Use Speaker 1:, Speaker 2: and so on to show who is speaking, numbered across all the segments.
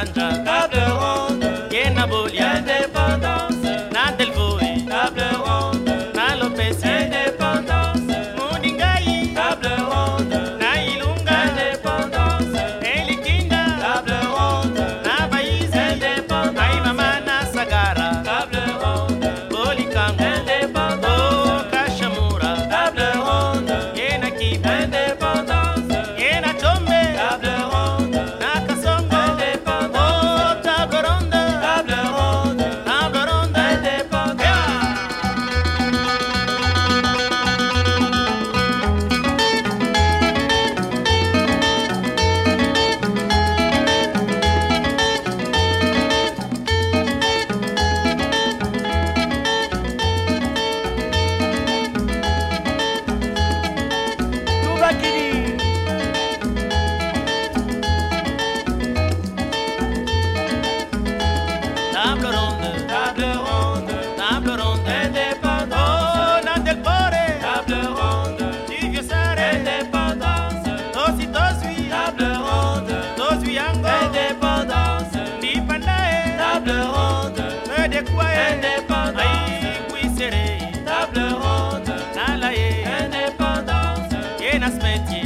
Speaker 1: Santana.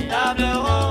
Speaker 1: Tableau